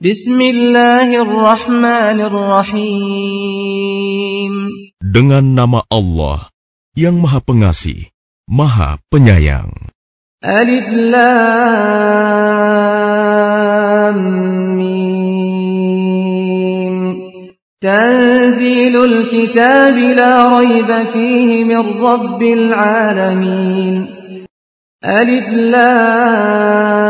Bismillahirrahmanirrahim. Dengan nama Allah yang Maha Pengasih, Maha Penyayang. Alif Lam Mim. Tanzilul kitab la rayba fihi min rabbil alamin. Alif Lam.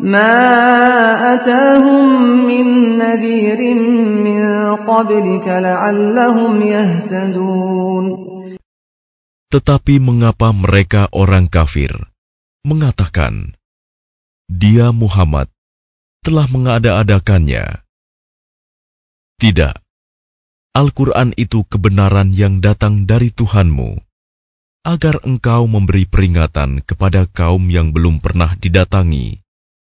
ما أتاهم من نذير من قبلك لعلهم يهتدون Tetapi mengapa mereka orang kafir mengatakan, Dia Muhammad telah mengada-adakannya? Tidak, Al-Quran itu kebenaran yang datang dari Tuhanmu, agar engkau memberi peringatan kepada kaum yang belum pernah didatangi,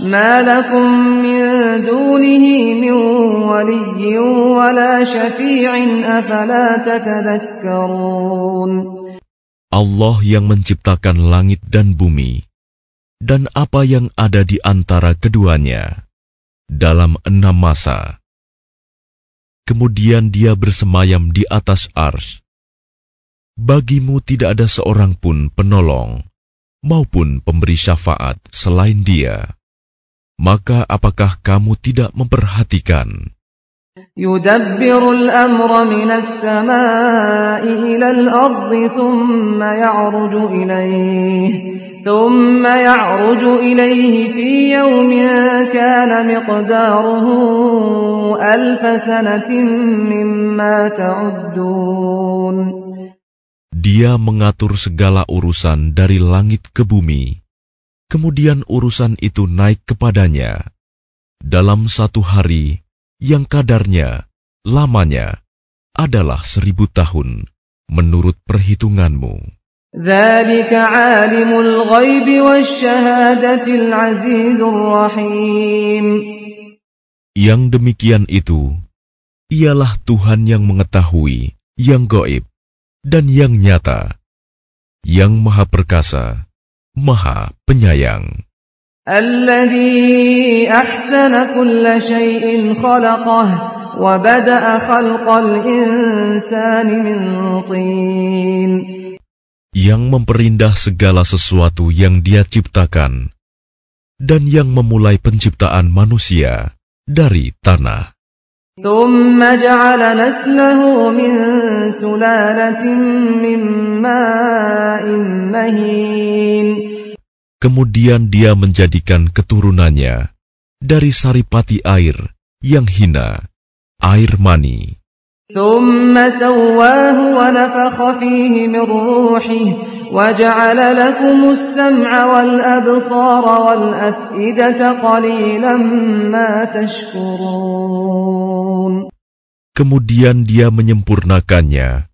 ما لكم من دونه من ولي ولا شفيع أفلا تتذكرون Allah yang menciptakan langit dan bumi dan apa yang ada di antara keduanya dalam enam masa. Kemudian dia bersemayam di atas ars. Bagimu tidak ada seorang pun penolong maupun pemberi syafaat selain dia. Maka apakah kamu tidak memperhatikan? يدبر الأمر من السماء إلى الأرض ثم يعرج إليه ثم يعرج إليه في يوم كان مقداره ألف سنة مما تعدون Dia mengatur segala urusan dari langit ke bumi. Kemudian urusan itu naik kepadanya dalam satu hari yang kadarnya, lamanya adalah seribu tahun menurut perhitunganmu. Yang demikian itu, ialah Tuhan yang mengetahui, yang goib, dan yang nyata, yang maha perkasa. maha penyayang. الذي أحسن كل شيء خلقه وبدأ خلق الإنسان من طين Yang memperindah segala sesuatu yang dia ciptakan, dan yang memulai penciptaan manusia dari tanah. ثم جعل نسله من سلالة من ماء مهين Kemudian dia menjadikan keturunannya dari saripati air yang hina, air mani. ثم سواه ونفخ فيه من روحه وجعل لكم السمع والأبصار والأفئدة قليلا ما تشكرون Kemudian dia menyempurnakannya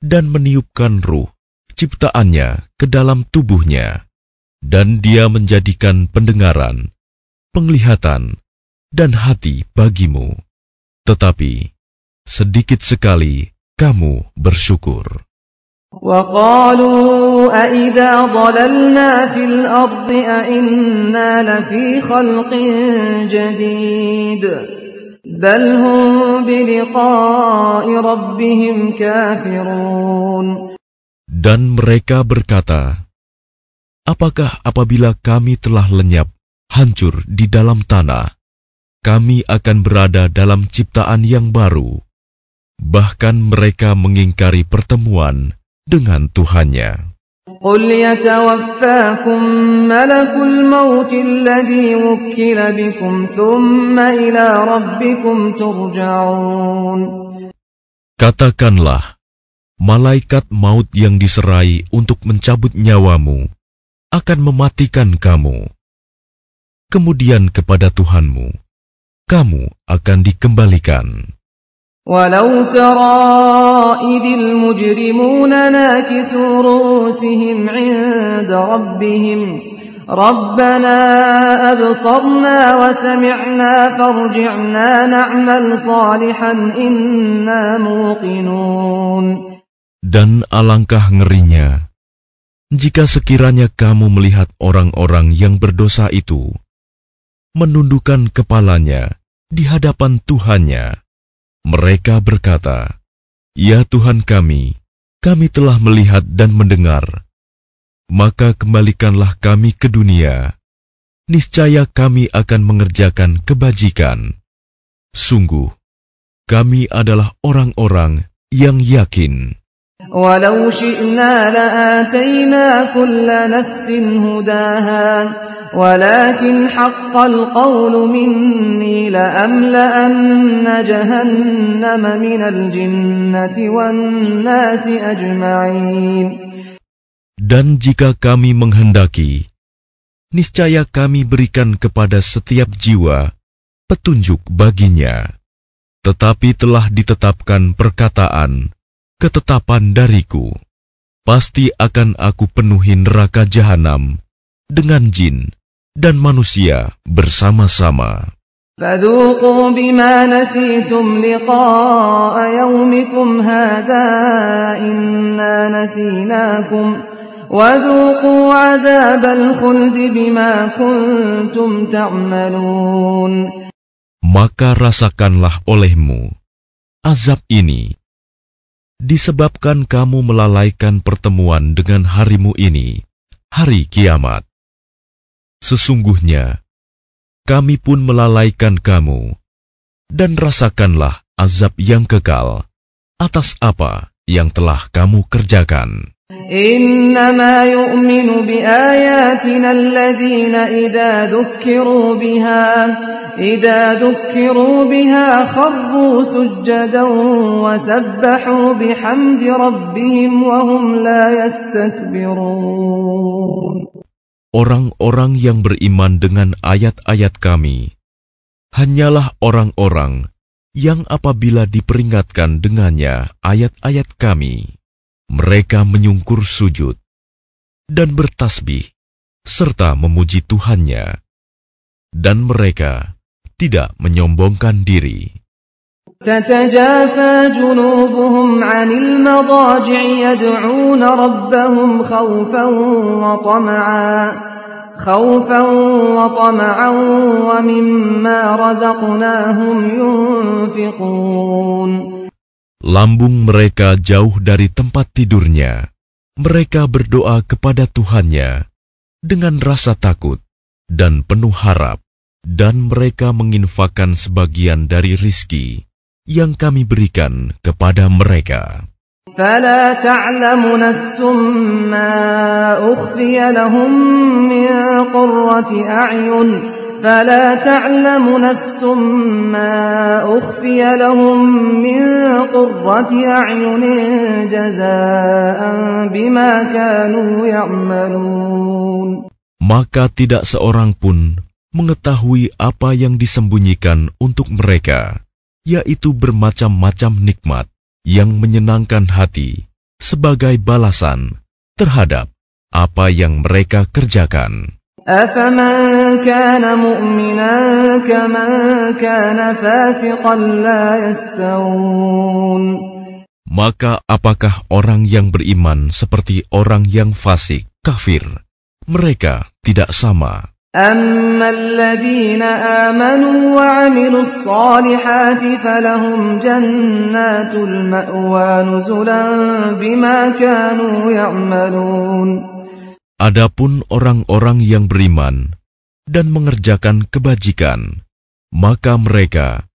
dan meniupkan ruh ciptaannya ke dalam tubuhnya, dan dia menjadikan pendengaran, penglihatan, dan hati bagimu. Tetapi sedikit sekali kamu bersyukur. وقالوا أئذا ضللنا في الأرض أئنا لفي خلق جديد بل هم بلقاء ربهم كافرون Dan mereka berkata, Apakah apabila kami telah lenyap, hancur di dalam tanah, kami akan berada dalam ciptaan yang baru? Bahkan mereka mengingkari pertemuan dengan Tuhannya. قل يتوفاكم ملك الموت الذي وكل بكم ثم إلى ربكم ترجعون Katakanlah, malaikat maut yang diserai untuk mencabut nyawamu akan mematikan kamu. Kemudian kepada Tuhanmu, kamu akan dikembalikan. ولو ترى إذ المجرمون ناكسوا رؤوسهم عند ربهم ربنا أبصرنا وسمعنا فارجعنا نعمل صالحا إنا موقنون Dan alangkah ngerinya, jika sekiranya kamu melihat orang-orang yang berdosa itu, menundukkan kepalanya di hadapan Tuhannya, mereka berkata, "Ya Tuhan kami, kami telah melihat dan mendengar. Maka kembalikanlah kami ke dunia. Niscaya kami akan mengerjakan kebajikan. Sungguh, kami adalah orang-orang yang yakin." ولو شئنا لآتينا كل نفس هداها ولكن حق القول مني لأملأن جهنم من الجنة والناس أجمعين Dan jika kami menghendaki, niscaya kami berikan kepada setiap jiwa petunjuk baginya. Tetapi telah ditetapkan perkataan, ketetapan dariku. Pasti akan aku penuhi neraka jahanam dengan jin dan manusia bersama-sama. فذوقوا بما نسيتم لقاء يومكم هذا إنا نسيناكم وذوقوا عذاب الخلد بما كنتم تعملون Maka rasakanlah olehmu azab ini disebabkan kamu melalaikan pertemuan dengan harimu ini, hari kiamat. Sesungguhnya, kami pun melalaikan kamu, dan rasakanlah azab yang kekal atas apa yang telah kamu kerjakan. إنما يؤمن بآياتنا الذين إذا ذكروا بها إذا ذكروا بها خروا سجدا وسبحوا بحمد ربهم وهم لا يستكبرون Orang-orang yang beriman dengan ayat-ayat kami hanyalah orang-orang yang apabila diperingatkan dengannya ayat-ayat kami, mereka menyungkur sujud dan bertasbih serta memuji Tuhannya, dan mereka tidak menyombongkan diri. تتجافى جنوبهم عن المضاجع يدعون ربهم خوفا وطمعا خوفا وطمعا ومما رزقناهم ينفقون Lambung mereka jauh dari tempat tidurnya. Mereka berdoa kepada Tuhannya dengan rasa takut dan penuh harap, dan mereka menginfakkan sebagian dari rizki yang kami berikan kepada mereka. فلا تعلم نفس ما أخفي لهم من قرة أعين فلا تعلم نفس ما أخفي لهم من قرة أعين جزاء بما كانوا يعملون Maka tidak seorang pun mengetahui apa yang disembunyikan untuk mereka, yaitu bermacam-macam nikmat yang menyenangkan hati sebagai balasan terhadap apa yang mereka kerjakan. أفمن كان مؤمنا كمن كان فاسقا لا يستوون Maka apakah orang yang beriman seperti orang yang fasik, kafir? Mereka tidak sama. أما الذين آمنوا وعملوا الصالحات فلهم جنات المأوى نزلا بما كانوا يعملون Adapun orang-orang yang beriman dan mengerjakan kebajikan, maka mereka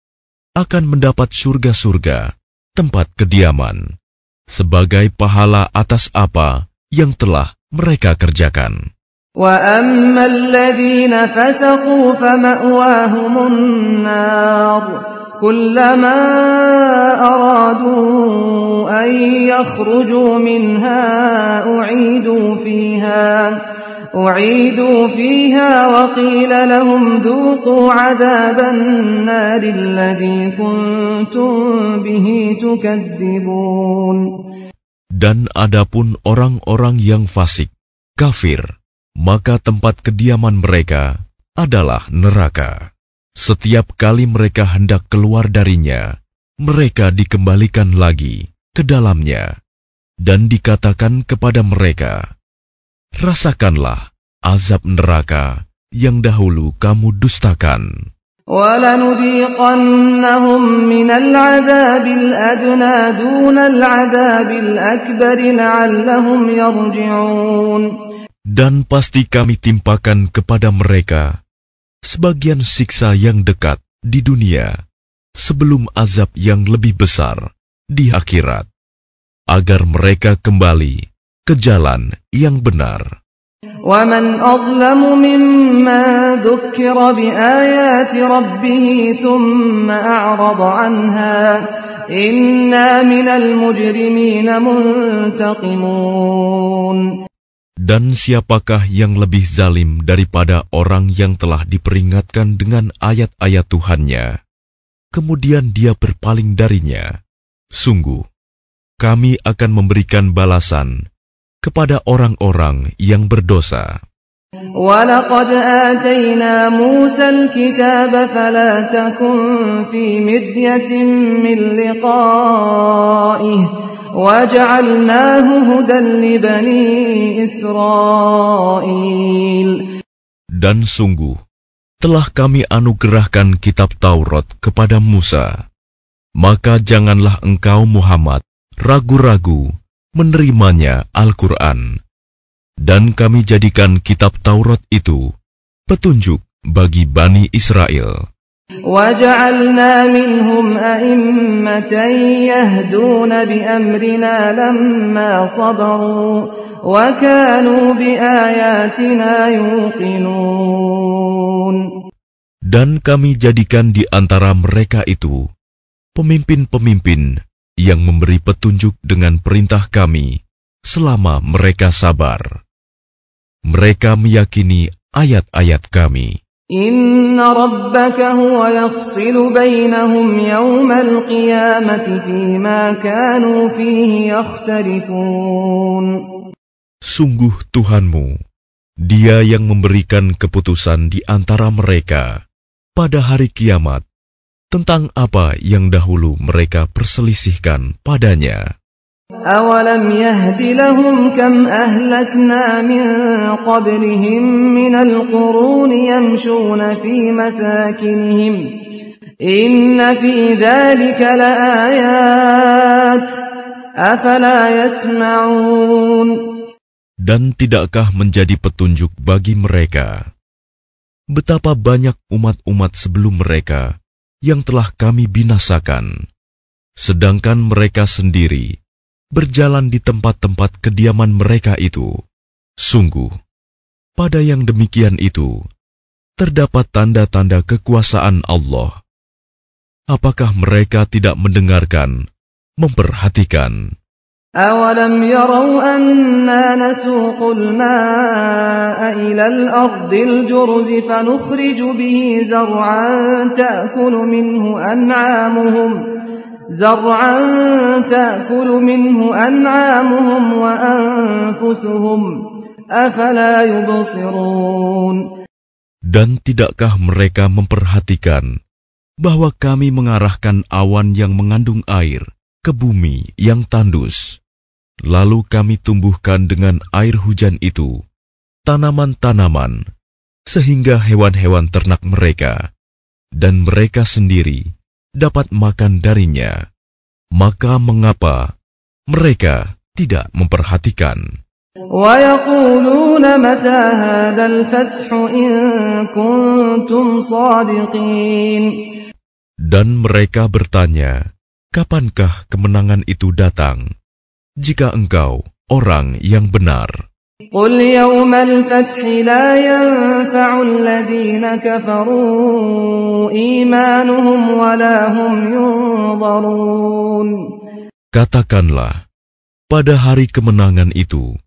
akan mendapat surga-surga, tempat kediaman, sebagai pahala atas apa yang telah mereka kerjakan. وأما الذين فسقوا فمأواهم النار كلما أرادوا أن يخرجوا منها أعيدوا فيها أعيدوا فيها وقيل لهم ذوقوا عذاب النار الذي كنتم به تكذبون Dan adapun orang-orang yang fasik, kafir, maka tempat kediaman mereka adalah neraka. Setiap kali mereka hendak keluar darinya, mereka dikembalikan lagi ke dalamnya, dan dikatakan kepada mereka, "Rasakanlah azab neraka yang dahulu kamu dustakan." ولنذيقنهم من العذاب الأدنى دون العذاب الأكبر لعلهم يرجعون Dan pasti kami timpakan kepada mereka sebagian siksa yang dekat di dunia sebelum azab yang lebih besar di akhirat, agar mereka kembali ke jalan yang benar. ومن أظلم ممن ذكر بآيات ربه ثم أعرض عنها إنا من المجرمين منتقمون Dan siapakah yang lebih zalim daripada orang yang telah diperingatkan dengan ayat-ayat Tuhannya, kemudian dia berpaling darinya? Sungguh, kami akan memberikan balasan kepada orang-orang yang berdosa. ولقد آتينا موسى الكتاب فلا تكن في مرية من لقائه dan sungguh, telah kami anugerahkan kitab Taurat kepada Musa. Maka janganlah engkau Muhammad ragu-ragu menerimanya Al-Quran. Dan kami jadikan kitab Taurat itu petunjuk bagi Bani Israel. وجعلنا منهم أئمة يهدون بأمرنا لما صبروا وكانوا بآياتنا يوقنون Dan kami jadikan di antara mereka itu pemimpin-pemimpin yang memberi petunjuk dengan perintah kami selama mereka sabar. Mereka meyakini ayat-ayat kami. إن ربك هو يفصل بينهم يوم القيامة فيما كانوا فيه يختلفون Sungguh Tuhanmu, Dia yang memberikan keputusan di antara mereka pada hari kiamat tentang apa yang dahulu mereka perselisihkan padanya. أولم يهد لهم كم أهلكنا من قبلهم من القرون يمشون في مساكنهم إن في ذلك لآيات أفلا يسمعون Dan tidakkah menjadi petunjuk bagi mereka betapa banyak umat-umat sebelum mereka yang telah kami binasakan, sedangkan mereka sendiri berjalan di tempat-tempat kediaman mereka itu. Sungguh, pada yang demikian itu terdapat tanda-tanda kekuasaan Allah. Apakah mereka tidak mendengarkan, memperhatikan? أولم يروا أنا نسوق الماء إلى الأرض الجرز فنخرج به زرعا تأكل منه أنعامهم زرعا تأكل منه أنعامهم وأنفسهم أفلا يبصرون Dan tidakkah mereka memperhatikan bahwa kami mengarahkan awan yang mengandung air ke bumi yang tandus? Lalu kami tumbuhkan dengan air hujan itu tanaman-tanaman, sehingga hewan-hewan ternak mereka dan mereka sendiri dapat makan darinya, maka mengapa mereka tidak memperhatikan? Dan mereka bertanya, kapankah kemenangan itu datang? Jika engkau orang yang benar. قل يوم الفتح لا ينفع الذين كفروا إيمانهم ولا هم ينظرون Katakanlah, pada hari kemenangan itu,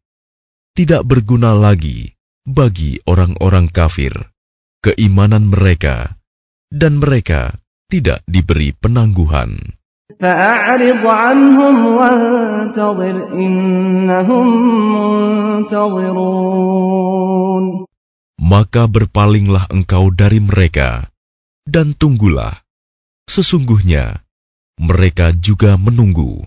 tidak berguna lagi bagi orang-orang kafir keimanan mereka, dan mereka tidak diberi penangguhan. فأعرض عنهم وانتظر إنهم منتظرون Maka berpalinglah engkau dari mereka, dan tunggulah. Sesungguhnya, mereka juga menunggu.